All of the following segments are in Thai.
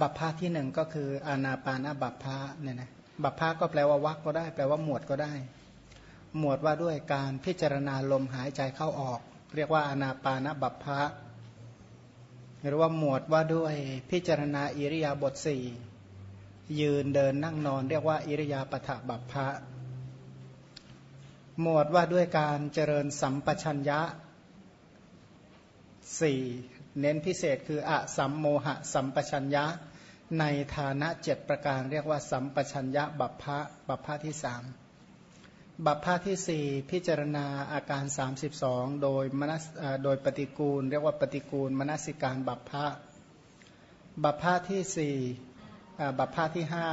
บัพพะที่หนึ่งก็คืออานาปานาบัพพะเนี่ยนะบัพพะก็แปลว่าวักก็ได้ แปลว่าหมวดก็ได้ หมวดว่าด้วยการพิจารณาลมหายใจเข้าออก เรียกว่าอานาปานาบัพพะหรือว่าหมวดว่าด้วยพิจารณาอิริยาบถสี่ยืนเดินนั่งนอน เรียกว่าอิริยาปถะบัพพะหมวดว่าด้วยการเจริญสัมปชัญญะสี่ เน้นพิเศษคืออะสัมโมหะสัมปชัญญะ ในฐานะเจ็ดประการ เรียกว่า สัมปชัญญะบัพพะบัพพะที่สามบัพพะที่สี่พิจารณาอาการ 32 โดยมนัสโดยปฏิกูล เรียกว่าปฏิกูลมนสิการบัพพะบัพพะที่สี่บัพพะที่ห้า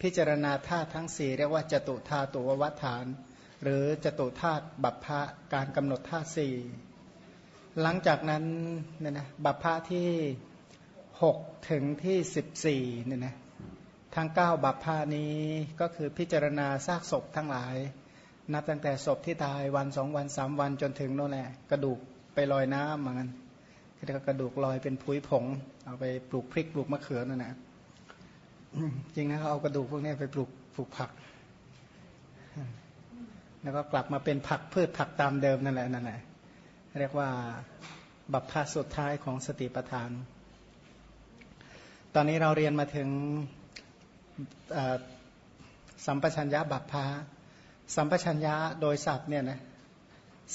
พิจารณาธาตุทั้งสี่เรียกว่าจตุธาตุววัฏฐาน หรือจตุธาตุบัพพะการกำหนดธาตุสี่ หลังจากนั้นเนี่ยนะบัพพะที่หกถึงที่สิบสี่เนี่ยนะทั้งเก้าบัพพานี้ก็คือพิจารณาซากศพทั้งหลาย นับตั้งแต่ศพที่ตายวันสองวันสามวันจนถึงโน่นแหละกระดูกไปลอยน้ำเหมือนกันก็กระดูกลอยเป็นผุยผง เอาไปปลูกพริกปลูกมะเขือนั่นแหละจริงนะเขาเอากระดูกพวกนี้ไปปลูกปลูกผัก แล้วก็กลับมาเป็นผักพืชผักตามเดิมนั่นแหละนั่นแหละ เรียกว่าบัพพาสุดท้ายของสติปัฏฐาน ตอนนี้เราเรียนมาถึงสัมปชัญญะบัพพาสัมปชัญญะโดยศัพท์เนี่ยนะ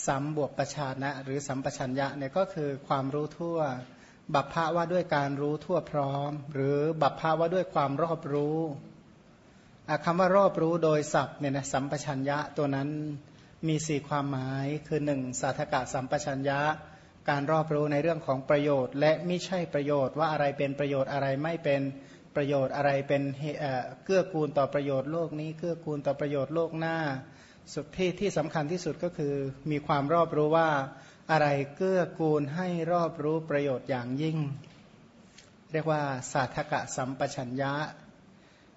สัมบวกประชานะหรือสัมปชัญญะเนี่ยก็คือความรู้ทั่ว บัพพะว่าด้วยการรู้ทั่วพร้อม หรือบัพพะว่าด้วยความรอบรู้คำว่ารอบรู้โดยศัพท์เนี่ยนะสัมปชัญญะตัวนั้น มีสี่ความหมายคือหนึ่งสาธกะสัมปชัญญะ การรอบรู้ในเรื่องของประโยชน์ และไม่ใช่ประโยชน์ว่าอะไรเป็นประโยชน์อะไรไม่เป็นประโยชน์อะไรเป็นเกื้อกูลต่อประโยชน์โลกนี้เกื้อกูลต่อประโยชน์โลกหน้า สุดที่ที่สำคัญที่สุดก็คือมีความรอบรู้ว่าอะไรเกื้อกูลให้รอบรู้ประโยชน์อย่างยิ่ง เรียกว่าสาธกะสัมปชัญญะ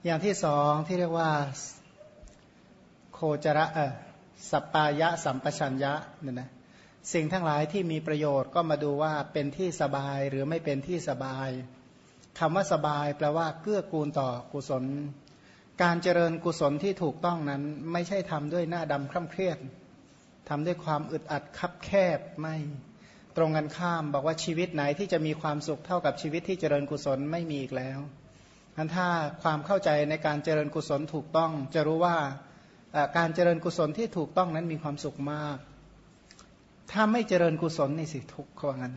อย่างที่สองที่เรียกว่าโคจระเออ สปายะสัมปชัญญะเนี่ยนะสิ่งทั้งหลายที่มีประโยชน์ก็มาดูว่าเป็นที่สบายหรือไม่เป็นที่สบายคำว่าสบายแปลว่าเกื้อกูลต่อกุศล การเจริญกุศลที่ถูกต้องนั้น ไม่ใช่ทำด้วยหน้าดำคร่ำเครียดทำด้วยความอึดอัดคับแคบไม่ตรงกันข้ามบอกว่าชีวิตไหนที่จะมีความสุขเท่ากับชีวิตที่เจริญกุศลไม่มีอีกแล้วอันถ้าความเข้าใจในการเจริญกุศลถูกต้อง จะรู้ว่า การเจริญกุศลที่ถูกต้องนั้นมีความสุขมาก ถ้าไม่เจริญกุศลนี่สิทุกข์ว่างั้น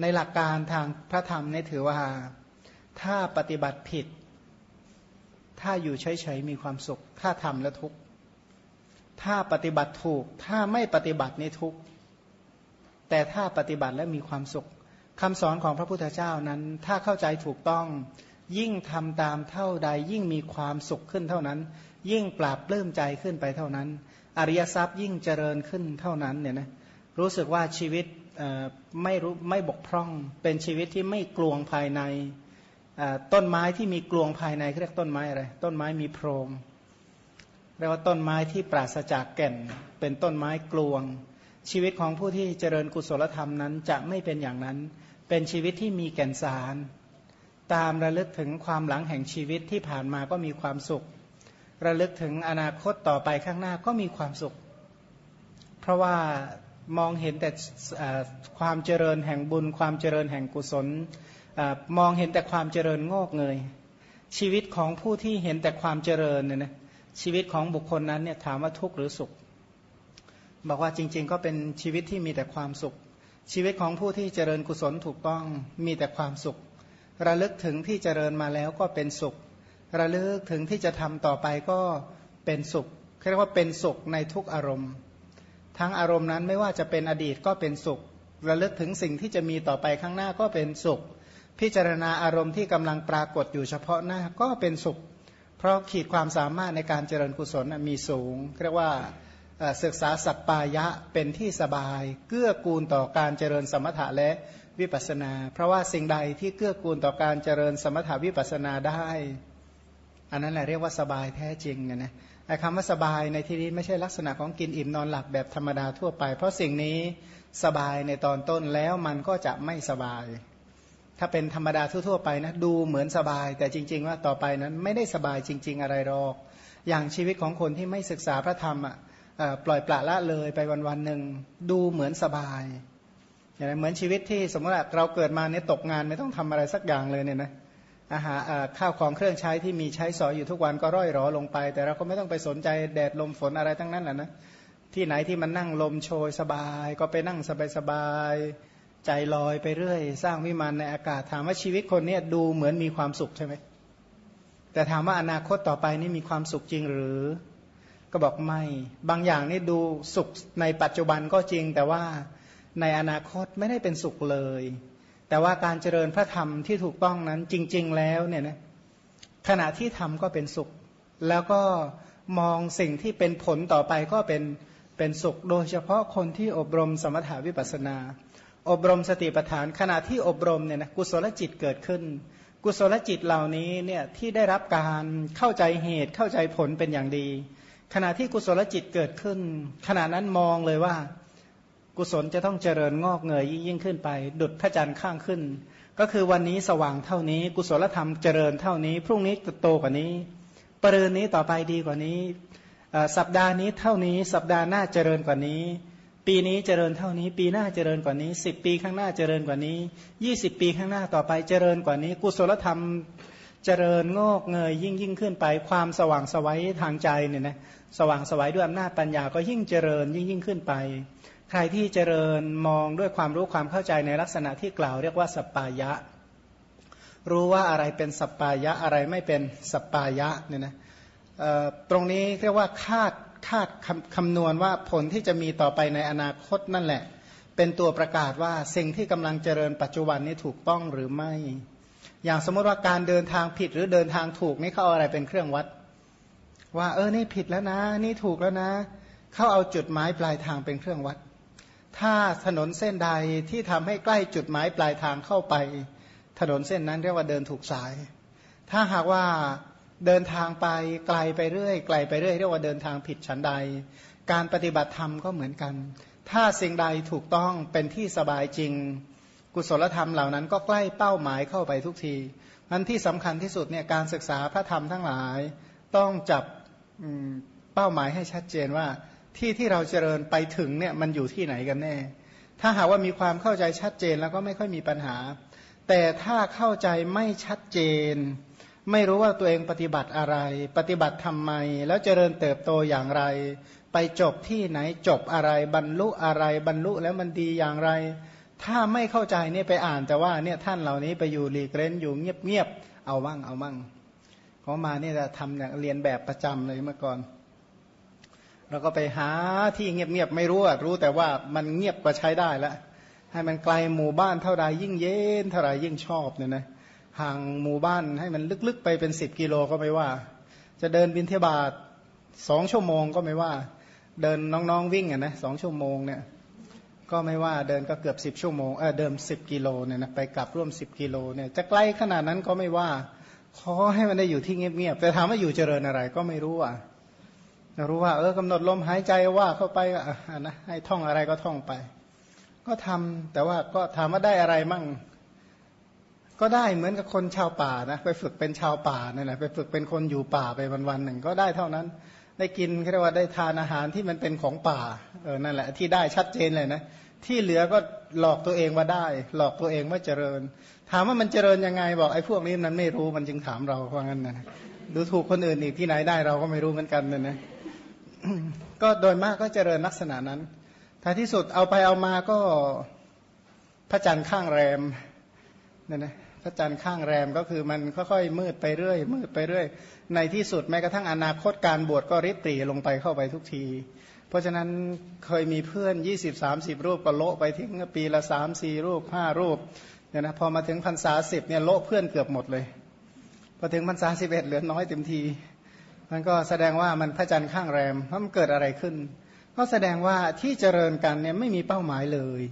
ในหลักการทางพระธรรมนี่ถือว่า ถ้าปฏิบัติผิด ถ้าอยู่เฉยๆมีความสุข ถ้าทำแล้วทุกข์ ถ้าปฏิบัติถูก ถ้าไม่ปฏิบัตินี่ทุกข์ แต่ถ้าปฏิบัติแล้วมีความสุขคำสอนของพระพุทธเจ้านั้น ถ้าเข้าใจถูกต้อง ยิ่งทำตามเท่าใดยิ่งมีความสุขขึ้นเท่านั้น ยิ่งปราบปลื้มใจขึ้นไปเท่านั้น อริยทรัพย์ยิ่งเจริญขึ้นเท่านั้นเนี่ยนะรู้สึกว่าชีวิตไม่รู้ไม่บกพร่อง เป็นชีวิตที่ไม่กลวงภายในต้นไม้ที่มีกลวงภายในเรียกต้นไม้อะไรต้นไม้มีโพรงเรียกว่าต้นไม้ที่ปราศจากแก่น เป็นต้นไม้กลวง ชีวิตของผู้ที่เจริญกุศลธรรมนั้นจะไม่เป็นอย่างนั้น เป็นชีวิตที่มีแก่นสาร ตามระลึกถึงความหลังแห่งชีวิตที่ผ่านมาก็มีความสุข ระลึกถึงอนาคตต่อไปข้างหน้าก็มีความสุข เพราะว่ามองเห็นแต่ความเจริญแห่งบุญ ความเจริญแห่งกุศลอมองเห็นแต่ความเจริญงอกเงย ชีวิตของผู้ที่เห็นแต่ความเจริญเนี่ยนะชีวิตของบุคคลนั้นเนี่ยถามว่าทุกข์หรือสุข บอกว่าจริง ๆ ก็เป็นชีวิตที่มีแต่ความสุข ชีวิตของผู้ที่เจริญกุศลถูกต้องมีแต่ความสุข ระลึกถึงที่เจริญมาแล้วก็เป็นสุข ระลึกถึงที่จะทำต่อไปก็เป็นสุขเรียกว่าเป็นสุขในทุกอารมณ์ ทั้งอารมณ์นั้นไม่ว่าจะเป็นอดีตก็เป็นสุข ระลึกถึงสิ่งที่จะมีต่อไปข้างหน้าก็เป็นสุข พิจารณาอารมณ์ที่กำลังปรากฏอยู่เฉพาะหน้าก็เป็นสุข เพราะขีดความสามารถในการเจริญกุศลมีสูงเรียกว่าศึกษาสัปปายะเป็นที่สบาย เกื้อกูลต่อการเจริญสมถะและวิปัสนา เพราะว่าสิ่งใดที่เกื้อกูลต่อการเจริญสมถะวิปัสนาได้ อันนั้นแหละเรียกว่าสบายแท้จริงนะนะไอ้คำว่าสบายในที่นี้ไม่ใช่ลักษณะของกินอิ่มนอนหลับแบบธรรมดาทั่วไป เพราะสิ่งนี้สบายในตอนต้นแล้วมันก็จะไม่สบาย ถ้าเป็นธรรมดาทั่วๆไปนะดูเหมือนสบาย แต่จริง ๆ ว่าต่อไปนั้นไม่ได้สบายจริง ๆ อะไรหรอก อย่างชีวิตของคนที่ไม่ศึกษาพระธรรมอะปล่อยปละละเลยไปวันๆหนึ่งดูเหมือนสบายอย่างเหมือนชีวิตที่สมมติว่าเราเกิดมาเนี่ยตกงานไม่ต้องทำอะไรสักอย่างเลยเนี่ยนะ อาหารข้าวของเครื่องใช้ที่มีใช้สอยอยู่ทุกวันก็ร่อยหรอลงไป แต่เราก็ไม่ต้องไปสนใจแดดลมฝนอะไรทั้งนั้นแหละนะที่ไหนที่มันนั่งลมโชยสบาย ก็ไปนั่งสบายๆใจลอยไปเรื่อย สร้างวิมานในอากาศ ถามว่าชีวิตคนนี้ดูเหมือนมีความสุขใช่ไหมแต่ถามว่าอนาคตต่อไปนี่มีความสุขจริงหรือ ก็บอกไม่ บางอย่างนี่ดูสุขในปัจจุบันก็จริง แต่ว่าในอนาคตไม่ได้เป็นสุขเลย แต่ว่าการเจริญพระธรรมที่ถูกต้องนั้นจริง ๆ แล้วเนี่ยนะขณะที่ทำก็เป็นสุข แล้วก็มองสิ่งที่เป็นผลต่อไปก็เป็นเป็นสุข โดยเฉพาะคนที่อบรมสมถาวิปัสนา อบรมสติปัฏฐานขณะที่อบรมเนี่ยนะกุศลจิตเกิดขึ้น กุศลจิตเหล่านี้เนี่ยที่ได้รับการเข้าใจเหตุเข้าใจผลเป็นอย่างดี ขณะที่กุศลจิตเกิดขึ้น ขณะนั้นมองเลยว่า กุศลจะต้องเจริญงอกเงยยิ่งขึ้นไป ดุดพระจันทร์ข้างขึ้น ก็คือวันนี้สว่างเท่านี้ กุศลธรรมเจริญเท่านี้ พรุ่งนี้โตกว่านี้ปรืนนี้ต่อไปดีกว่านี้ สัปดาห์นี้เท่านี้สัปดาห์หน้าเจริญกว่านี้ ปีนี้เจริญเท่านี้ ปีหน้าเจริญกว่านี้สิบปีข้างหน้าเจริญกว่านี้ยี่สิบปีข้างหน้าต่อไปเจริญกว่านี้ กุศลธรรมเจริญงอกเงยยิ่งยิ่งขึ้นไปความสว่างสวัยทางใจเนี่ยนะสว่างสวัยด้วยอำนาจปัญญาก็ยิ่งเจริญยิ่งยิ่งขึ้นไป ใครที่เจริญมองด้วยความรู้ความเข้าใจในลักษณะที่กล่าวเรียกว่าสปายะ รู้ว่าอะไรเป็นสปายะอะไรไม่เป็นสปายะเนี่ยนะตรงนี้เรียกว่าคาดคาดคำคำนวณว่าผลที่จะมีต่อไปในอนาคตนั่นแหละ เป็นตัวประกาศว่าสิ่งที่กำลังเจริญปัจจุบันนี้ถูกต้องหรือไม่ อย่างสมมติว่าการเดินทางผิดหรือเดินทางถูกนี่เขาเอาอะไรเป็นเครื่องวัด ว่าเออนี่ผิดแล้วนะ นี่ถูกแล้วนะเขาเอาจุดหมายปลายทางเป็นเครื่องวัด ถ้าถนนเส้นใดที่ทำให้ใกล้จุดหมายปลายทางเข้าไป ถนนเส้นนั้นเรียกว่าเดินถูกสาย ถ้าหากว่าเดินทางไปไกลไปเรื่อยไกลไปเรื่อยเรียกว่าเดินทางผิดชั้นใด การปฏิบัติธรรมก็เหมือนกัน ถ้าสิ่งใดถูกต้องเป็นที่สบายจริง กุศลธรรมเหล่านั้นก็ใกล้เป้าหมายเข้าไปทุกทีอันที่สำคัญที่สุดเนี่ยการศึกษาพระธรรมทั้งหลาย ต้องจับเป้าหมายให้ชัดเจนว่า ที่ที่เราเจริญไปถึงเนี่ยมันอยู่ที่ไหนกันแน่ ถ้าหากว่ามีความเข้าใจชัดเจนแล้วก็ไม่ค่อยมีปัญหา แต่ถ้าเข้าใจไม่ชัดเจน ไม่รู้ว่าตัวเองปฏิบัติอะไร ปฏิบัติทำไม แล้วเจริญเติบโตอย่างไร ไปจบที่ไหนจบอะไร บรรลุอะไร บรรลุแล้วมันดีอย่างไร ถ้าไม่เข้าใจเนี่ยไปอ่านแต่ว่าเนี่ยท่านเหล่านี้ไปอยู่หลีกเล่นอยู่เงียบๆเอามั่งเอามั่งเขามาเนี่ยจะทำเนี่ยเรียนแบบประจำเลยเมื่อก่อน เราก็ไปหาที่เงียบๆไม่รู้อะรู้แต่ว่ามันเงียบก็ใช้ได้แล้วให้มันไกลหมู่บ้านเท่าไรยิ่งเย็นเท่าไรยิ่งชอบเนี่ยนะห่างหมู่บ้านให้มันลึกๆไปเป็นสิบกิโลก็ไม่ว่า จะเดินบินเทบาทสองชั่วโมงก็ไม่ว่า เดินน้องๆวิ่งอะนะสองชั่วโมงเนี่ยก็ไม่ว่าเดินก็เกือบสิบชั่วโมงเออเดิมสิบกิโลเนี่ยนะไปกลับร่วมสิบกิโลเนี่ยจะใกล้ขนาดนั้นก็ไม่ว่า ขอให้มันได้อยู่ที่เงียบๆแต่ถามว่าอยู่เจริญอะไรก็ไม่รู้อะ รู้ว่าเออกำหนดลมหายใจว่าเข้าไปอะนะให้ท่องอะไรก็ท่องไป ก็ทำแต่ว่าก็ถามว่าได้อะไรมั่ง ก็ได้เหมือนกับคนชาวป่านะไปฝึกเป็นชาวป่าเนี่ยแหละไปฝึกเป็นคนอยู่ป่าไปวันๆหนึ่ง ก็ได้เท่านั้น ได้กินเรียกว่าได้ทานอาหารที่มันเป็นของป่าเออนั่นแหละ ที่ได้ชัดเจนเลยนะที่เหลือก็หลอกตัวเองว่าได้ หลอกตัวเองว่าเจริญ ถามว่ามันเจริญยังไงบอกไอ้พวกนี้มันไม่รู้มันจึงถามเราว่าะงั้นนะ ดูถูกคนอื่นอีกที่ไหนได้เราก็ไม่รู้เหมือนกันเลยนะก็โดยมากก็เจริญลักษณะนั้นท้ายที่สุดเอาไปเอามาก็พระจันทร์ข้างแรมเนี่ยนะพระจันทร์ข้างแรมก็คือมันค่อยๆมืดไปเรื่อยมืดไปเรื่อย ในที่สุดแม้กระทั่งอนาคตการบวชก็ริบตรีลงไปเข้าไปทุกที เพราะฉะนั้นเคยมีเพื่อนยี่สิบสามสิบรูปก็โละไปทิ้งปีละสามสี่รูปห้ารูปเนี่ยนะพอมาถึงพรรษาสิบเนี่ยโละเพื่อนเกือบหมดเลย อถึงพรรษาสิบเอ็ดเหลือน้อยเต็มที มันก็แสดงว่ามันพระจันทร์ข้างแรมเพราะมันเกิดอะไรขึ้น ก็แสดงว่าที่เจริญกันเนี่ยไม่มีเป้าหมายเลย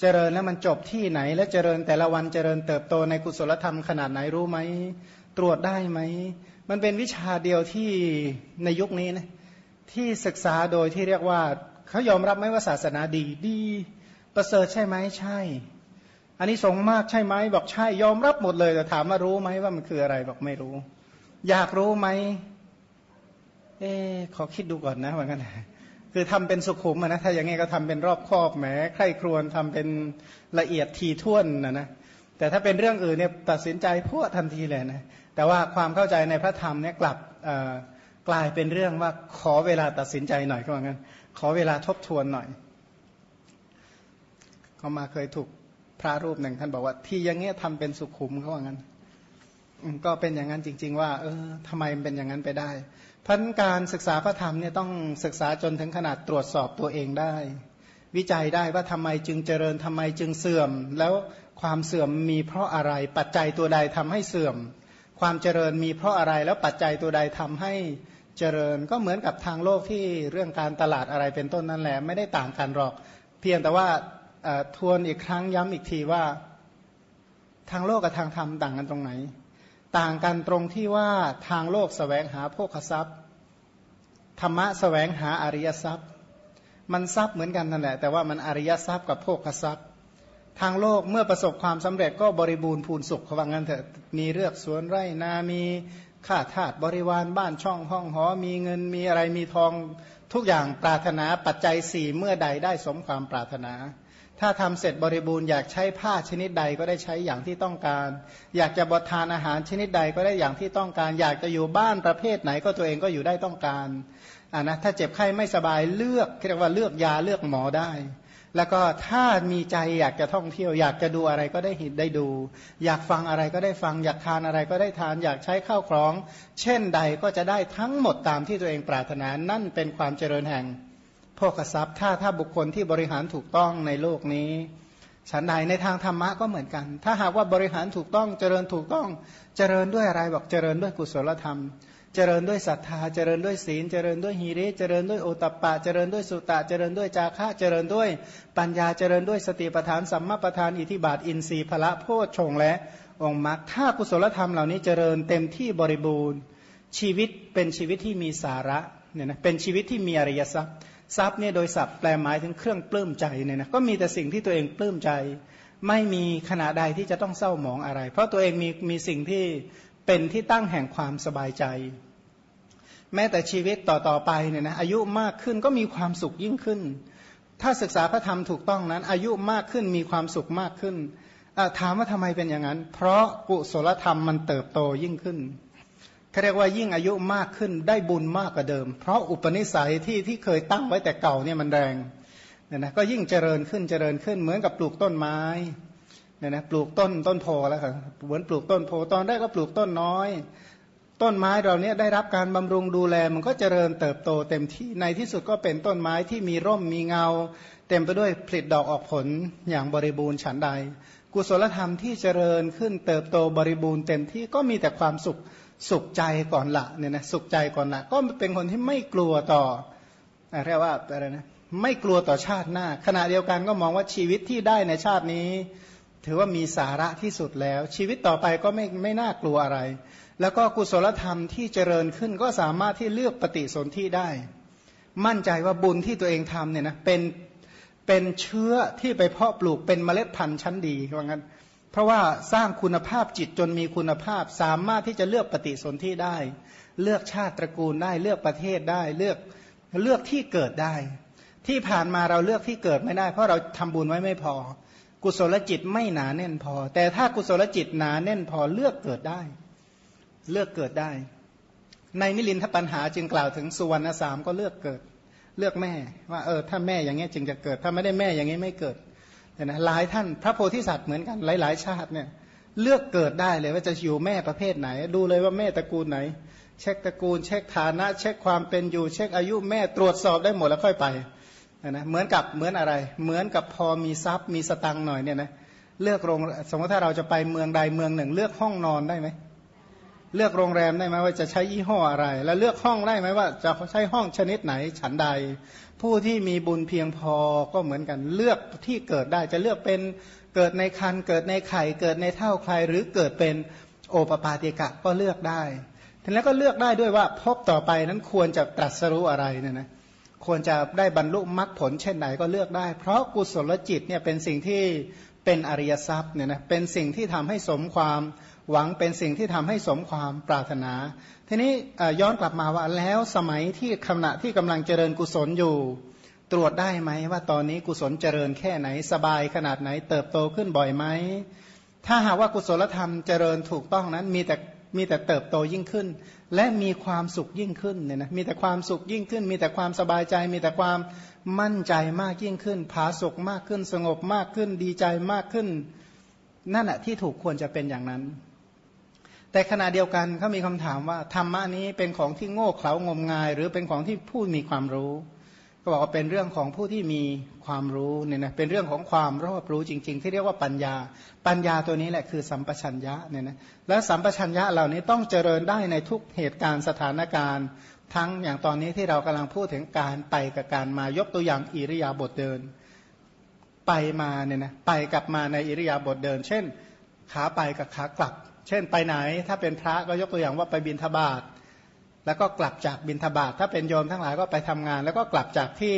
เจริญแล้วมันจบที่ไหน และเจริญแต่ละวันเจริญเติบโตในกุศลธรรมขนาดไหนรู้ไหม ตรวจได้ไหม มันเป็นวิชาเดียวที่ในยุคนี้นะที่ศึกษาโดยที่เรียกว่าเขายอมรับไหมว่าศาสนาดีดี ประเสริฐใช่ไหมใช่ อันนี้สงมากใช่ไหมบอกใช่ยอมรับหมดเลยแต่ถามว่ารู้ไหมว่ามันคืออะไรบอกไม่รู้ อยากรู้ไหมเอ๊ขอคิดดูก่อนนะว่างั้นคือทำเป็นสุขุมนะถ้าอย่างงี้ก็ทำเป็นรอบคอบแหมใคร่ครวญทำเป็นละเอียดทีท่วนนะนะแต่ถ้าเป็นเรื่องอื่นเนี่ยตัดสินใจพวทันทีเลยนะแต่ว่าความเข้าใจในพระธรรมเนี่ยกลับกลายเป็นเรื่องว่าขอเวลาตัดสินใจหน่อยก็ว่างั้นขอเวลาทบทวนหน่อยเขามาเคยถูก พระรูปหนึ่งท่านบอกว่า ที่อย่างเงี้ยทำเป็นสุขุมเขาว่างั้นก็เป็นอย่างนั้นจริง ๆ ว่า เออทำไมเป็นอย่างนั้นไปได้พันการศึกษาพระธรรมเนี่ยต้องศึกษาจนถึงขนาดตรวจสอบตัวเองได้ วิจัยได้ว่าทำไมจึงเจริญทำไมจึงเสื่อม แล้วความเสื่อมมีเพราะอะไรปัจจัยตัวใดทำให้เสื่อม ความเจริญมีเพราะอะไรแล้วปัจจัยตัวใดทำให้เจริญ ก็เหมือนกับทางโลกที่เรื่องการตลาดอะไรเป็นต้นนั่นแหละไม่ได้ต่างกันหรอก เพียงแต่ว่า ทวนอีกครั้งย้ำอีกทีว่าทางโลกกับทางธรรมต่างกันตรงไหน ต่างกันตรงที่ว่าทางโลกสแสวงหาโภคทรัพย์ ธรรมะสแสวงหาอริยทรัพย์ มันทรัพย์เหมือนกันนั่นแหละ แต่ว่ามันอริยทรัพย์กับโภคทรัพย์ ทางโลกเมื่อประสบความสำเร็จก็บริบูรณ์พูนสุขเขาว่างั้นเถอะมีเลือกสวนไร่นามีข้าทาสบริวารบ้านช่องห้องหอมีเงินมีอะไรมีทองทุกอย่างปรารถนาปัจจัยสี่เมื่อใดได้สมความปรารถนา ถ้าทำเสร็จบริบูรณ์อยากใช้ผ้าชนิดใดก็ได้ใช้อย่างที่ต้องการ อยากจะบดทานอาหารชนิดใดก็ได้อย่างที่ต้องการ อยากจะอยู่บ้านประเภทไหนก็ตัวเองก็อยู่ได้ต้องการอ่านะถ้าเจ็บไข้ไม่สบายเลือกเรียกว่าเลือกยาเลือกหมอได้ แล้วก็ถ้ามีใจอยากจะท่องเที่ยว อยากจะดูอะไรก็ได้เห็นได้ดู อยากฟังอะไรก็ได้ฟัง อยากทานอะไรก็ได้ทาน อยากใช้ข้าวครอง เช่นใดก็จะได้ทั้งหมดตามที่ตัวเองปรารถนานั่นเป็นความเจริญแห่ง ภคทรัพย์ถ้าถ้าบุคคลที่บริหารถูกต้องในโลกนี้ฉันใดในทางธรรมะก็เหมือนกัน ถ้าหากว่าบริหารถูกต้องเจริญถูกต้องเจริญด้วยอะไรบอกเจริญด้วยกุศลธรรม เจริญด้วยศรัทธา เจริญด้วยศีล เจริญด้วยฮีริเจริญด้วยโอตปะ เจริญด้วยสุตะ เจริญด้วยจาคะเจริญด้วยปัญญาเจริญด้วยสติปัฏฐานสัมมาปัฏฐานอิทิบาทอินทรีย์พละโพชฌงและองค์มรรคถ้ากุศลธรรมเหล่านี้เจริญเต็มที่บริบูรณ์ ชีวิตเป็นชีวิตที่มีสาระเนี่ยนะเป็นชีวิตที่มีอริยทรัพย์ ทรัพย์เนี่ยโดยศัพท์แปลหมายถึงเครื่องปลื้มใจเนี่ยนะก็มีแต่สิ่งที่ตัวเองปลื้มใจ ไม่มีขณะใดที่จะต้องเศร้าหมองอะไร เพราะตัวเองมีมีสิ่งที่เป็นที่ตั้งแห่งความสบายใจ แม้แต่ชีวิตต่อต่อไปเนี่ยนะอายุมากขึ้นก็มีความสุขยิ่งขึ้น ถ้าศึกษาพระธรรมถูกต้องนั้น อายุมากขึ้นมีความสุขมากขึ้นถามว่าทำไมเป็นอย่างนั้น เพราะกุศลธรรมมันเติบโตยิ่งขึ้น เขาเรียกว่ายิ่งอายุมากขึ้นได้บุญมากกว่าเดิม เพราะอุปนิสัยที่ที่เคยตั้งไว้แต่เก่าเนี่ยมันแรงเนี่ยนะก็ยิ่งเจริญขึ้นเจริญขึ้นเหมือนกับปลูกต้นไม้เนี่ยนะปลูกต้นต้นโพแล้วครับเหมือนปลูกต้นโพตอนแรกก็ปลูกต้นน้อย ต้นไม้เราเนี้ยได้รับการบำรุงดูแลมันก็เจริญเติบโตเต็มที่ในที่สุดก็เป็นต้นไม้ที่มีร่มมีเงา เต็มไปด้วยผลิตดอกออกผลอย่างบริบูรณ์ฉันใด กุศลธรรมที่เจริญขึ้นเติบโตบริบูรณ์เต็มที่ก็มีแต่ความสุข สุขใจก่อนละเนี่ยนะสุขใจก่อนละก็เป็นคนที่ไม่กลัวต่อเรียกว่าอะไรนะไม่กลัวต่อชาติหน้า ขณะเดียวกันก็มองว่าชีวิตที่ได้ในชาตินี้ ถือว่ามีสาระที่สุดแล้ว ชีวิตต่อไปก็ไม่ไม่น่ากลัวอะไร แล้วก็กุศลธรรมที่เจริญขึ้นก็สามารถที่เลือกปฏิสนธิได้ มั่นใจว่าบุญที่ตัวเองทำเนี่ยนะเป็นเป็นเชื้อที่ไปเพาะปลูกเป็นเมล็ดพันธุ์ชั้นดีว่างั้น เพราะว่าสร้างคุณภาพจิตจนมีคุณภาพ สามารถที่จะเลือกปฏิสนธิได้ เลือกชาติตระกูลได้เลือกประเทศได้เลือกเลือกที่เกิดได้ ที่ผ่านมาเราเลือกที่เกิดไม่ได้ เพราะเราทำบุญไว้ไม่พอ กุศลจิตไม่หนาแน่นพอ แต่ถ้ากุศลจิตหนาแน่นพอเลือกเกิดได้ เลือกเกิดได้ ในมิลินทปัญหาจึงกล่าวถึงสุวรรณสามก็เลือกเกิด เลือกแม่ว่าเออถ้าแม่อย่างเงี้ยจึงจะเกิด ถ้าไม่ได้แม่อย่างเงี้ยไม่เกิด นะหลายท่านพระโพธิสัตว์เหมือนกันหลาย ๆ ชาติเนี่ยเลือกเกิดได้เลยว่าจะอยู่แม่ประเภทไหน ดูเลยว่าแม่ตระกูลไหน เช็คตระกูล เช็คฐานะ เช็คความเป็นอยู่ เช็คอายุแม่ตรวจสอบได้หมดแล้วค่อยไปนะเหมือนกับเหมือนอะไร เหมือนกับพอมีทรัพย์มีสตังค์หน่อยเนี่ยนะเลือกโรงสมมติถ้าเราจะไปเมืองใดเมืองหนึ่ง เลือกห้องนอนได้ไหม เลือกโรงแรมได้ไหมว่าจะใช้ยี่ห้ออะไร แล้วเลือกห้องได้ไหมว่าจะใช้ห้องชนิดไหนฉันใด ผู้ที่มีบุญเพียงพอก็เหมือนกันเลือกที่เกิดได้จะเลือกเป็นเกิดในคันเกิดในไข่เกิดในเท่าใคร หรือเกิดเป็นโอปปาติกะก็เลือกได้ทีนี้ก็เลือกได้ด้วยว่าพบต่อไปนั้นควรจะตรัสรู้อะไรเนี่ยนะควรจะได้บรรลุมรรคผลเช่นไหนก็เลือกได้ เพราะกุศลจิตเนี่ยเป็นสิ่งที่เเป็นอริยทรัพย์เนี่ยนะเป็นสิ่งที่ทำให้สมความ หวังเป็นสิ่งที่ทำให้สมความปรารถนา ทีนี้ย้อนกลับมาว่าแล้วสมัยที่ขณะที่กำลังเจริญกุศลอยู่ ตรวจได้ไหมว่าตอนนี้กุศลเจริญแค่ไหนสบายขนาดไหน เติบโตขึ้นบ่อยไหมถ้าหากว่ากุศลธรรมเจริญถูกต้องนั้นมีแต่มีแต่เติบโตยิ่งขึ้น และมีความสุขยิ่งขึ้นเนี่ยนะมีแต่ความสุขยิ่งขึ้น มีแต่ความสบายใจ มีแต่ความมั่นใจมากยิ่งขึ้น ผาสุกมากขึ้นสงบมากขึ้น ดีใจมากขึ้น นั่นแหะที่ถูกควรจะเป็นอย่างนั้น แต่ขณะเดียวกันเขามีคำถามว่าธรรมะนี้เป็นของที่โง่เขลางมงาย หรือเป็นของที่ผู้มีความรู้ ก็บอกว่าเป็นเรื่องของผู้ที่มีความรู้เนี่ยนะเป็นเรื่องของความรอบรู้จริง ๆ ที่เรียกว่าปัญญา ปัญญาตัวนี้แหละคือสัมปชัญญะเนี่ยนะและสัมปชัญญะเหล่านี้ต้องเจริญได้ในทุกเหตุการณ์สถานการณ์ ทั้งอย่างตอนนี้ที่เรากำลังพูดถึงการไปกับการมายกตัวอย่างอิริยาบถเดิน ไปมาเนี่ยนะไปกลับมาในอิริยาบถเดิน เช่น ขาไปกับขากลับ เช่นไปไหน ถ้าเป็นพระก็ยกตัวอย่างว่าไปบินทบาทแล้วก็กลับจากบินทบาทถ้าเป็นโยมทั้งหลายก็ไปทำงาน แล้วก็กลับจากที่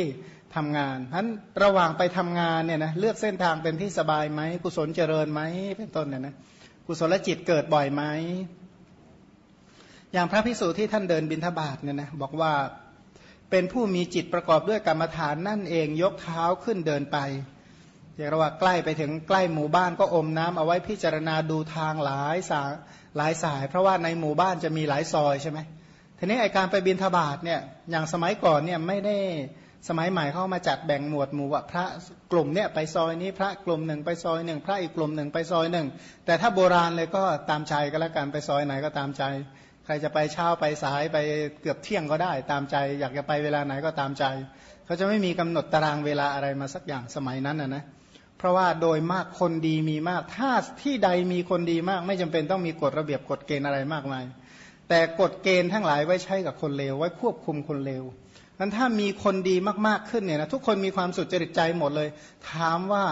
ทำงานฉะนั้นระหว่างไปทำงานเนี่ยนะเลือกเส้นทางเป็นที่สบายไหมกุศลเจริญไหมเป็นต้นเนี่ยนะกุศลจิตเกิดบ่อยไหมอย่างพระพิสูจน์ที่ท่านเดินบินทบาทเนี่ยนะบอกว่าเป็นผู้มีจิตประกอบด้วยกรรมฐานนั่นเองยกเท้าขึ้นเดินไป เรียกว่าใกล้ไปถึงใกล้หมู่บ้านก็อมน้ำเอาไว้พิจารณาดูทางหลายสายหลายสาย เพราะว่าในหมู่บ้านจะมีหลายซอยใช่ไหมทีนี้ไอการไปบินทบาทเนี่ยอย่างสมัยก่อนเนี่ยไม่ได้สมัยใหม่เข้ามาจัดแบ่งหมวดหมู่ว่าพระกลุ่มเนี่ยไปซอยนี้พระกลุ่มหนึ่งไปซอยหนึ่งพระอีกกลุ่มหนึ่งไปซอยหนึ่งแต่ถ้าโบราณเลยก็ตามใจก็แล้วกันไปซอยไหนก็ตามใจ ใครจะไปเช้าไปสายไปเกือบเที่ยงก็ได้ตามใจ อยากจะไปเวลาไหนก็ตามใจ เขาจะไม่มีกำหนดตารางเวลาอะไรมาสักอย่างสมัยนั้นนะนะ เพราะว่าโดยมากคนดีมีมาก ถ้าที่ใดมีคนดีมาก ไม่จำเป็นต้องมีกฎระเบียบกฎเกณฑ์อะไรมากมาย แต่กฎเกณฑ์ทั้งหลายไว้ใช้กับคนเลวไว้ควบคุมคนเลวนั้นถ้ามีคนดีมากๆขึ้นเนี่ยนะทุกคนมีความสุจริตใจหมดเลย ถามว่า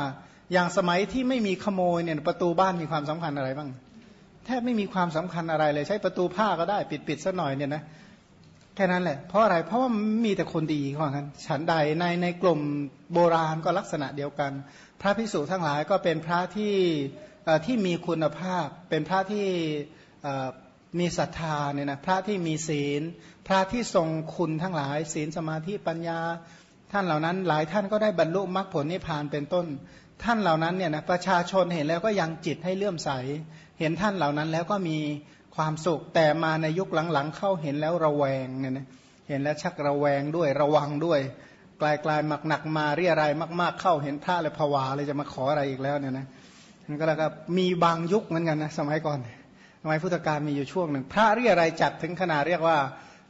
อย่างสมัยที่ไม่มีขโมยเนี่ยประตูบ้านมีความสำคัญอะไรบ้างแทบไม่มีความสำคัญอะไรเลย ใช้ประตูผ้าก็ได้ ปิดปิดซะหน่อยเนี่ยนะ ค่นั้นแหละ เพราะอะไร เพราะว่ามีแต่คนดีเขากันฉันใดในในกลุ่มโบราณก็ลักษณะเดียวกัน พระภิกษุทั้งหลายก็เป็นพระที่ที่มีคุณภาพ เป็นพระที่มีศรัทธาเนี่ยนะ พระที่มีศีล พระที่ทรงคุณทั้งหลาย ศีลสมาธิปัญญา ท่านเหล่านั้นหลายท่านก็ได้บรรลุมรรคผลนิพพานเป็นต้น ท่านเหล่านั้นเนี่ยนะประชาชนเห็นแล้วก็ยังจิตให้เลื่อมใส เห็นท่านเหล่านั้นแล้วก็มี ความสุข แต่มาในยุคหลังๆ เข้าเห็นแล้วระแวงเนี่ยนะเห็นแล้วชักระแวงด้วยระวังด้วยกลายกลายหมักหนักมาเรียอะไรมาก ๆ เข้าเห็นพระเลยผวาเลยจะมาขออะไรอีกแล้วเนี่ยนะมันก็แล้วก็มีบางยุคเหมือนกันนะสมัยก่อนสมัยพุทธกาลมีอยู่ช่วงหนึ่ง พระเรียอะไรจัดถึงขนาดเรียกว่า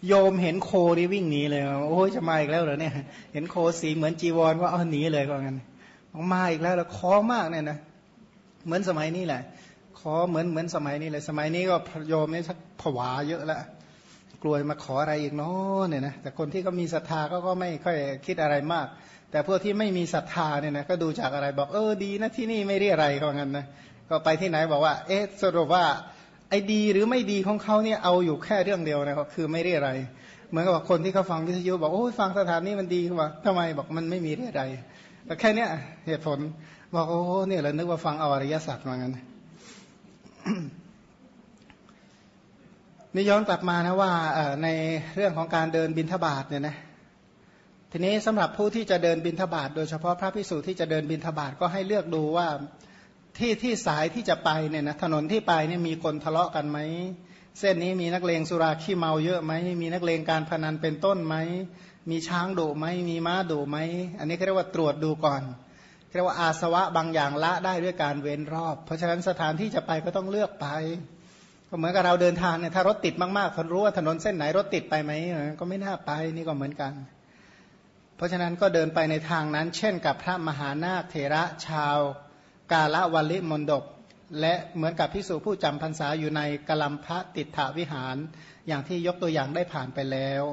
โยมเห็นโคนี่วิ่งหนีเลยโอ้ยจะมาอีกแล้วเหรอเนี่ย เห็นโคสีเหมือนจีวรก็เอาหนีเลยก็งั้นมาอีกแล้วแล้วคอมากเนี่ยนะเหมือนสมัยนี้แหละ ขอเหมือนเหมือนสมัยนี้เลย สมัยนี้ก็โยมนี่ชักผวาเยอะแล้วกลัวมาขออะไรอีกเนาะเนี่ยนะแต่คนที่ก็มีศรัทธาก็ก็ไม่ค่อยคิดอะไรมาก แต่พวกที่ไม่มีศรัทธาเนี่ยนะก็ดูจากอะไรบอกเออดีนะที่นี่ไม่เรียอะไรก็งั้นนะก็ไปที่ไหนบอกว่า เอ๊ะสรุปว่าไอ้ดีหรือไม่ดีของเขาเนี่ยเอาอยู่แค่เรื่องเดียวนะครับคือไม่เรียอะไร เหมือนกับคนที่เขาฟังวิทยุบอกโอ้ฟังสถานนี้มันดีว่าทำไมบอกมันไม่มีเรียอะไรแต่แค่เนี้ยเหตุผลบอกโอ้เนี่ยเรานึกว่าฟังเอาอริยสัจมางั้น นี่ย้อนกลับมานะว่าในเรื่องของการเดินบินทบาทเนี่ยนะทีนี้สำหรับผู้ที่จะเดินบินทบาทโดยเฉพาะพระพิสูจน์ที่จะเดินบินทบาทก็ให้เลือกดูว่าที่ที่สายที่จะไปเนี่ยนะถนนที่ไปเนี่ยมีคนทะเลาะกันไหมเส้นนี้มีนักเลงสุราขี้เมาเยอะไหมมีนักเลงการพนันเป็นต้นไหมมีช้างดุไหมมีม้าดุไหมอันนี้เขาเรียกว่าตรวจดูก่อน เรียกว่าอาสวะบางอย่างละได้ด้วยการเว้นรอบ เพราะฉะนั้นสถานที่จะไปก็ต้องเลือกไป ก็เหมือนกับเราเดินทางเนี่ยถ้ารถติดมากๆคนรู้ว่าถนนเส้นไหนรถติดไปไหมก็ไม่น่าไปนี่ก็เหมือนกัน เพราะฉะนั้นก็เดินไปในทางนั้น เช่นกับพระมหานาคเถระชาว กาละวัลิมนดก และเหมือนกับพิสูจผู้จำพรรษาอยู่ในกลัมพระติถาวิหาร อย่างที่ยกตัวอย่างได้ผ่านไปแล้ว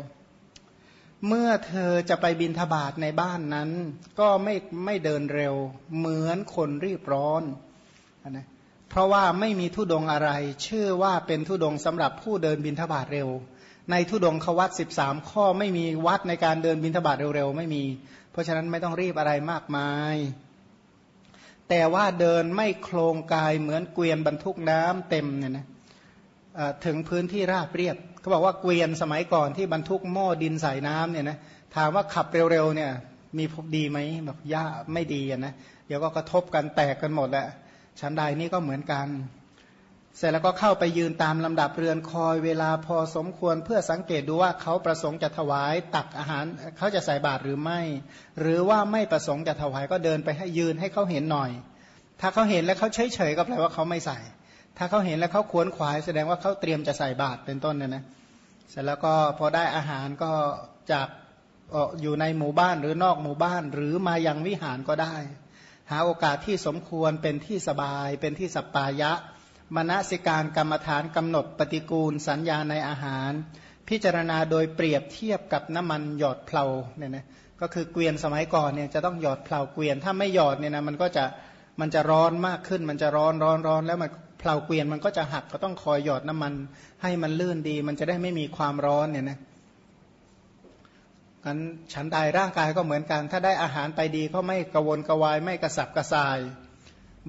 เมื่อเธอจะไปบินทบาทในบ้านนั้น ก็ไม่ไม่เดินเร็ว เหมือนคนรีบร้อนนะเพราะว่าไม่มีทุดงอะไร ชื่อว่าเป็นทุดงสำหรับผู้เดินบินทบาทเร็ว ในทุดงขวัตสิบสามข้อไม่มีวัดในการเดินบินทบาทเร็วๆไม่มี เพราะฉะนั้นไม่ต้องรีบอะไรมากมาย แต่ว่าเดินไม่โครงกายเหมือนเกวียนบรรทุกน้ำเต็มเนี่ยนะถึงพื้นที่ราบเรียบ เขาบอกว่าเกวียนสมัยก่อนที่บรรทุกหม้อดินใส่น้ำเนี่ยนะถามว่าขับเร็วๆเนี่ยมีพบดีไหมแบบยาไม่ดีนะเดี๋ยวก็กระทบกันแตกกันหมดแหละชั้นใดนี่ก็เหมือนกัน เสร็จแล้วก็เข้าไปยืนตามลำดับเรือนคอยเวลาพอสมควรเพื่อสังเกตดูว่าเขาประสงค์จะถวายตักอาหารเขาจะใส่บาตรหรือไม่ หรือว่าไม่ประสงค์จะถวายก็เดินไปให้ยืนให้เขาเห็นหน่อย ถ้าเขาเห็นแล้วเขาเฉยเฉยก็แปลว่าเขาไม่ใส่ ถ้าเขาเห็นแล้วเขาขวนขวาย แสดงว่าเขาเตรียมจะใส่บาตรเป็นต้นเนี่ยนะเสร็จแล้วก็พอได้อาหารก็จากอยู่ในหมู่บ้านหรือนอกหมู่บ้าน หรือมายังวิหารก็ได้ หาโอกาสที่สมควรเป็นที่สบาย เป็นที่สัปปายะมณสิการกรรมฐานกำหนดปฏิกูลสัญญาในอาหาร พิจารณาโดยเปรียบเทียบกับน้ำมันหยอดเพลาเนี่ยนะก็คือเกวียนสมัยก่อนเนี่ยจะต้องหยอดเพลาเกวียนถ้าไม่หยอดเนี่ยนะมันก็จะมันจะร้อนมากขึ้น มันจะร้อนร้อนร้อนแล้วมัน เพลาเกวียนมันก็จะหักก็ต้องคอยหยอดน้ำมัน ให้มันลื่นดี มันจะได้ไม่มีความร้อนเนี่ยนะกันฉันใดร่างกายก็เหมือนกัน ถ้าได้อาหารไปดีก็ไม่กระวนกระวายไม่กระสับกระส่าย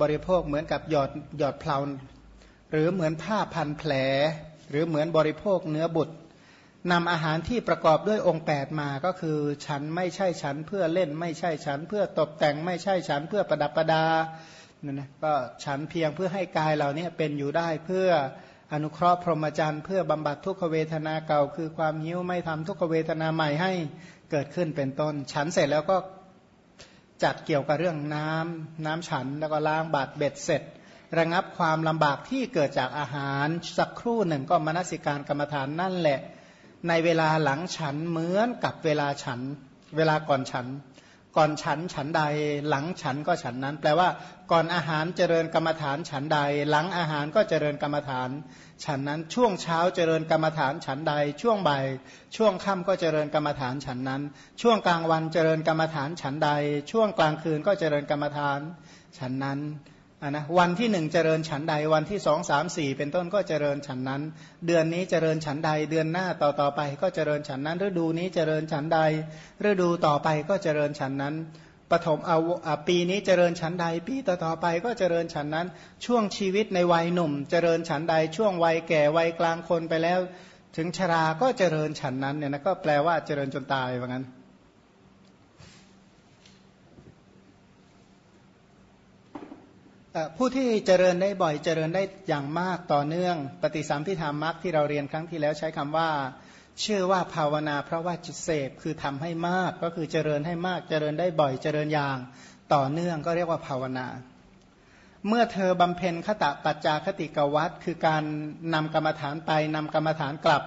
บริโภคเหมือนกับหยอดหยอดเพลาหรือเหมือนผ้าพันแผล หรือเหมือนบริโภคเนื้อบุตรนำอาหารที่ประกอบด้วยองค์ 8 มาก็คือ ฉันไม่ใช่ฉันเพื่อเล่นไม่ใช่ฉันเพื่อตกแต่งไม่ใช่ฉันเพื่อประดับประดา นี่ยนะก็ฉันเพียงเพื่อให้กายเหล่านี้เป็นอยู่ได้เพื่ออนุเคราะห์พรหมจรรย์เพื่อบำบัดทุกขเวทนาเก่า คือความหิวไม่ทำทุกขเวทนาใหม่ให้เกิดขึ้นเป็นต้น ฉันเสร็จแล้วก็จัดเกี่ยวกับเรื่องน้ำน้ำฉันแล้วก็ล้างบาดเบ็ดเสร็จ ระงับความลำบากที่เกิดจากอาหาร สักครู่หนึ่งก็มนสิการกรรมฐานนั่นแหละ ในเวลาหลังฉันเหมือนกับเวลาฉัน เวลาก่อนฉัน ก่อนฉันฉันใด หลังฉันก็ฉันนั้น แปลว่า ก่อนอาหารเจริญกรรมฐานฉันใด หลังอาหารก็เจริญกรรมฐาน ฉันนั้นช่วงเช้าเจริญกรรมฐานฉันใด ช่วงบ่ายช่วงค่ำก็เจริญกรรมฐานฉันนั้น ช่วงกลางวันเจริญกรรมฐานฉันใด ช่วงกลางคืนก็เจริญกรรมฐานฉันนั้น นนะวันที่หนึ่งเจริญฉันใดวันที่สองสามสี่เป็นต้นก็เจริญฉันนั้น เดือนนี้เจริญฉันใดเดือนหน้าต่อต่อไป ก็เจริญฉันนั้น ฤดูนี้เจริญฉันใด ฤดูต่อไปก็เจริญฉันนั้นปฐมเอาปีนี้เจริญฉันใด ปีต่อต่อไปก็เจริญฉันนั้น ช่วงชีวิตในวัยหนุ่ม เจริญฉันใดช่วงวัยแก่วัยกลางคนไปแล้ว ถึงชราก็เจริญฉันนั้นเนี่ยนะก็แปลว่าเจริญจนตายว่างั้น ผู้ที่เจริญได้บ่อยเจริญได้อย่างมากต่อเนื่อง ปฏิสัมพิธามมักที่เราเรียนครั้งที่แล้วใช้คำว่า เชื่อว่าภาวนาเพราะว่าจิตเสพคือทำให้มากก็คือเจริญให้มากเจริญได้บ่อยเจริญอย่างต่อเนื่องก็เรียกว่าภาวนา เมื่อเธอบำเพ็ญขตะปัจจาคติกวัตคือการนำกรรมฐานไปนำกรรมฐานกลับ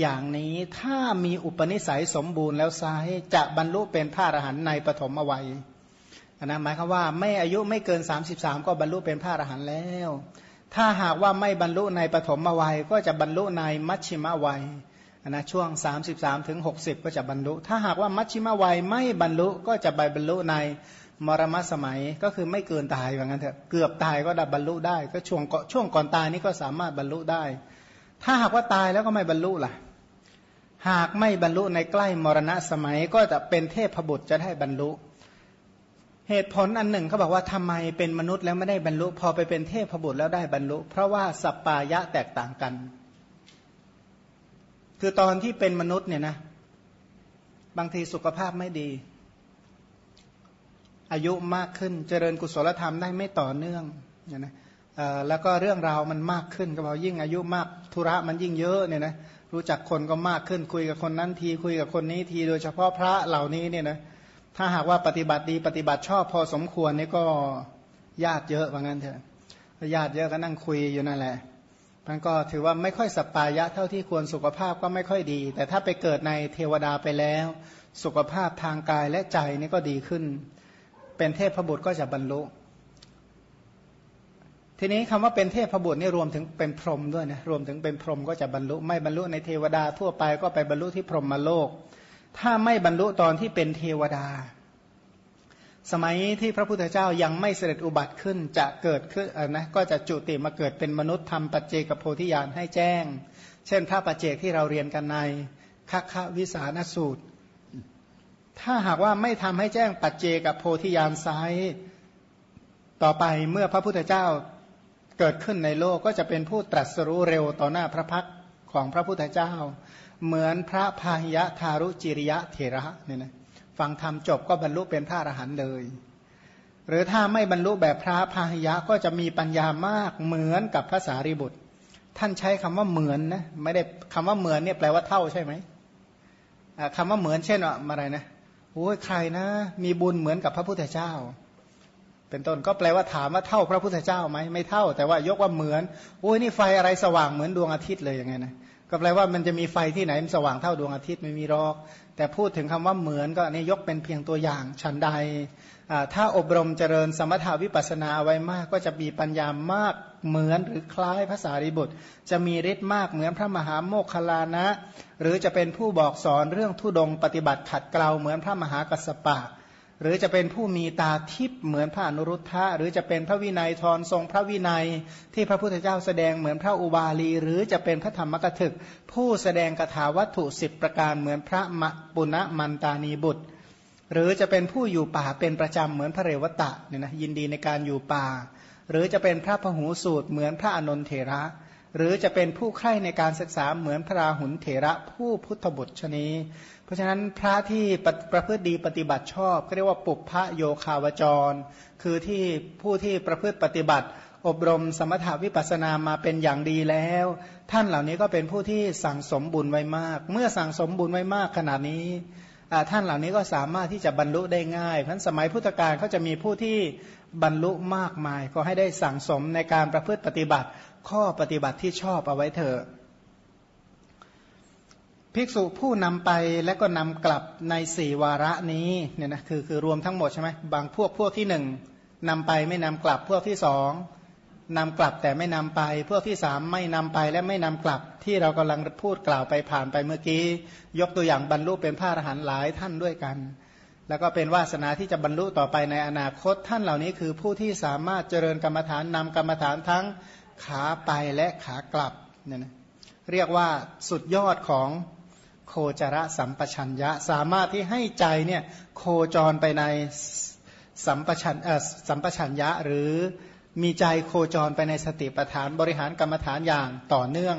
อย่างนี้ถ้ามีอุปนิสัยสมบูรณ์แล้วไซจะบรรลุเป็นพระอรหันต์ในปฐมวัย นะหมายความว่าไม่อายุไม่เกิน 33 ก็บรรลุเป็นพระอรหันต์แล้ว ถ้าหากว่าไม่บรรลุในปฐมวัยก็จะบรรลุในมัชชิมวัยนะช่วง 33ถึง60 ก็จะบรรลุ ถ้าหากว่ามัชชิมวัยไม่บรรลุก็จะไปบรรลุในมรณะสมัยก็คือไม่เกินตายว่างั้นเถอะเกือบตายก็ดับบรรลุได้ ก็ช่วงช่วงก่อนตายนี่ก็สามารถบรรลุได้ ถ้าหากว่าตายแล้วก็ไม่บรรลุล่ะ หากไม่บรรลุในใกล้มรณะสมัยก็จะเป็นเทพบุตรจะได้บรรลุ เหตุผลอันหนึ่งเขาบอกว่าทำไมเป็นมนุษย์แล้วไม่ได้บรรลุ พอไปเป็นเทพบุตรแล้วได้บรรลุ เพราะว่าสัปปายะแตกต่างกัน คือตอนที่เป็นมนุษย์เนี่ยนะ บางทีสุขภาพไม่ดี อายุมากขึ้นเจริญกุศลธรรมได้ไม่ต่อเนื่องเนี่ยนะแล้วก็เรื่องราวมันมากขึ้นก็บอกยิ่งอายุมากธุระมันยิ่งเยอะเนี่ยนะรู้จักคนก็มากขึ้นคุยกับคนนั้นทีคุยกับคนนี้ทีโดยเฉพาะพระเหล่านี้เนี่ยนะ ถ้าหากว่าปฏิบัติดีปฏิบัติชอบพอสมควรนี่ก็ญาติเยอะว่างั้นเถอะญาติเยอะก็นั่งคุยอยู่นั่นแหละมันก็ถือว่าไม่ค่อยสปายะเท่าที่ควรสุขภาพก็ไม่ค่อยดี แต่ถ้าไปเกิดในเทวดาไปแล้ว สุขภาพทางกายและใจนี่ก็ดีขึ้น เป็นเทพบุตรก็จะบรรลุ ทีนี้คำว่าเป็นเทพบุตรนี่รวมถึงเป็นพรหมด้วยนะรวมถึงเป็นพรหมก็จะบรรลุ ไม่บรรลุในเทวดาทั่วไปก็ไปบรรลุที่พรหมโลก ถ้าไม่บรรลุตอนที่เป็นเทวดา สมัยที่พระพุทธเจ้ายังไม่เสด็จอุบัติขึ้นจะเกิดขึ้นนะก็จะจุติมาเกิดเป็นมนุษย์ทำปัจเจกโพธิญาณให้แจ้ง เช่นพระปัจเจกที่เราเรียนกันในคัคควิสานสูตร ถ้าหากว่าไม่ทำให้แจ้งปัจเจกโพธิญาณไซต่อไปเมื่อพระพุทธเจ้าเกิดขึ้นในโลกก็จะเป็นผู้ตรัสรู้เร็วต่อหน้าพระพักของพระพุทธเจ้า เหมือนพระพาหิยะทารุจิริยะเถระเนี่ยนะฟังธรรมจบก็บรรลุเป็นพระอรหันต์เลย หรือถ้าไม่บรรลุแบบพระพาหิยะก็จะมีปัญญามากเหมือนกับพระสารีบุตร ท่านใช้คำว่าเหมือนนะไม่ได้คำว่าเหมือนเนี่ยแปลว่าเท่าใช่ไหมคำว่าเหมือนเช่นอะไรนะโอ้ยใครนะ มีบุญเหมือนกับพระพุทธเจ้า เป็นต้นก็แปลว่าถามว่าเท่าพระพุทธเจ้าไหมไม่เท่า แต่ว่ายกว่าเหมือนโอ้ยนี่ไฟอะไรสว่างเหมือนดวงอาทิตย์เลยยังไงนะ ก็แปลว่ามันจะมีไฟที่ไหนมันสว่างเท่าดวงอาทิตย์ไม่มีหรอก แต่พูดถึงคำว่าเหมือนก็อันี่ยกเป็นเพียงตัวอย่างฉันใด ถ้าอบรมเจริญสมถาวิปัสนาไว้มาก ก็จะมีปัญญามากเหมือนหรือคล้ายภาษาริบุตร จะมีฤทธิ์มากเหมือนพระมหาโมคคลานะ หรือจะเป็นผู้บอกสอนเรื่องทุดงปฏิบัติขัดเกลาเหมือนพระมหากัสปะ หรือจะเป็นผู้มีตาทิพย์เหมือนพระอนุรุทธะ หรือจะเป็นพระวินัยทรทรงพระวินัย ที่พระพุทธเจ้าแสดงเหมือนพระอุบาลี หรือจะเป็นพระธรรมกถึก ผู้แสดงคาถาวัตถุสิบประการเหมือนพระมปุณมันตานีบุตร หรือจะเป็นผู้อยู่ป่าเป็นประจำเหมือนพระเรวตะเนี่ยนะยินดีในการอยู่ป่า หรือจะเป็นพระพหูสูตรเหมือนพระอนนเถระ หรือจะเป็นผู้ใคร่ในการศึกษาเหมือนพระราหุลเถระผู้พุทธบุตรชนีเพราะฉะนั้นพระที่ประพฤติดีปฏิบัติชอบก็เรียกว่าปุพพะโยคาวจร คือที่ผู้ที่ประพฤติปฏิบัติ อบรมสมถาวิปัสนามาเป็นอย่างดีแล้ว ท่านเหล่านี้ก็เป็นผู้ที่สั่งสมบุญไว้มาก เมื่อสั่งสมบุญไว้มากขนาดนี้ ท่านเหล่านี้ก็สามารถที่จะบรรลุได้ง่ายเพราะสมัยพุทธกาลเขาจะมีผู้ที่บรรลุมากมาย ก็ให้ได้สั่งสมในการประพฤติปฏิบัติ ข้อปฏิบัติที่ชอบเอาไว้เถอะภิกษุผู้นำไปและก็นำกลับในสี่วาระนี้เนี่ยนะคือคือรวมทั้งหมดใช่ไหมบางพวกพวกที่หนึ่งนำไปไม่นำกลับพวกที่สอง นำกลับแต่ไม่นำไป พวกที่สามไม่นำไปและไม่นำกลับที่เรากำลังพูดกล่าวไปผ่านไปเมื่อกี้ ยกตัวอย่างบรรลุเป็นพระอรหันต์หลายท่านด้วยกัน แล้วก็เป็นวาสนาที่จะบรรลุต่อไปในอนาคตท่านเหล่านี้คือผู้ที่สามารถเจริญกรรมฐานนำกรรมฐานทั้งขาไปและขากลับเนี่ยนะเรียกว่าสุดยอดของโคจรสัมปชัญญะ สามารถที่ให้ใจเนี่ยโคจรไปในสัมปชัญสัมปชัญญะหรือ มีใจโคจรไปในสติปัฏฐานบริหารกรรมฐานอย่างต่อเนื่อง